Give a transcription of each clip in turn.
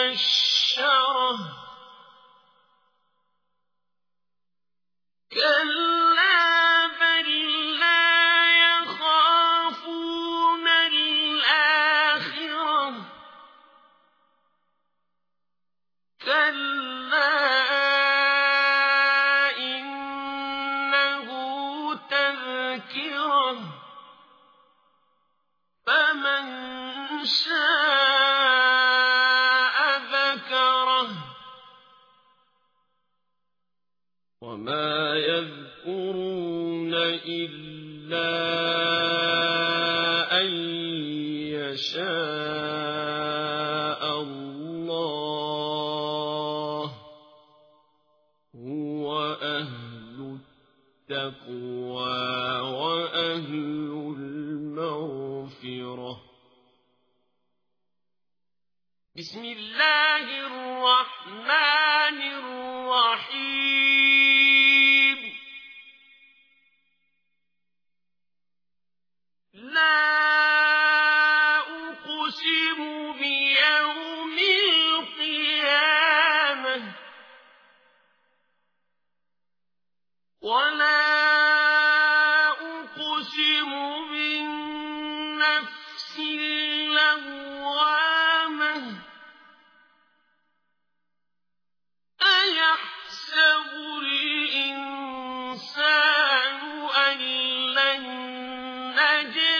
منشرة كلا بل لا يخافون الآخرة. كلا إنه تذكرة. فمن شاء وما يذكرون إلا أن يشاء الله. هو أهل التقوى وأهل المغفرة. بسم الله الرحمن الرحيم. ولا أقسم بالنفس اللوامة أيحسب الإنسان أن لن نجمع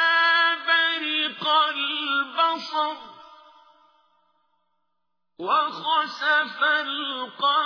وخسف القمر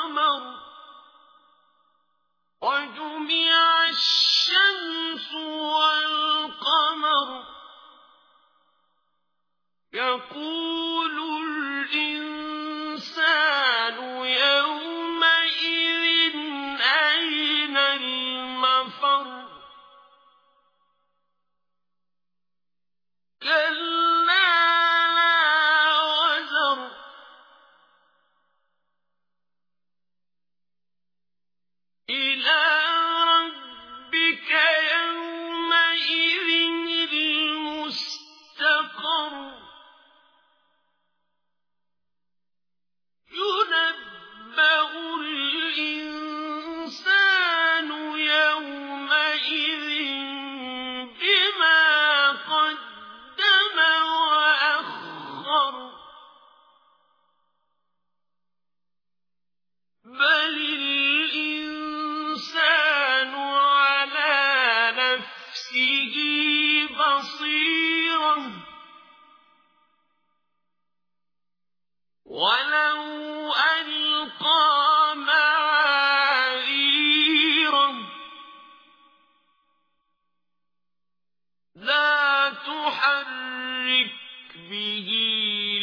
به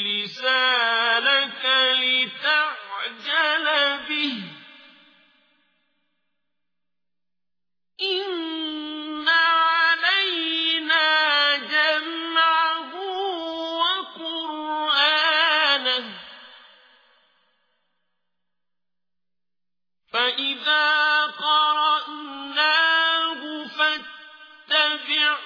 لسانك لتعجل به. إن علينا جمعه وقرآنه. فإذا قرأناه فاتبعه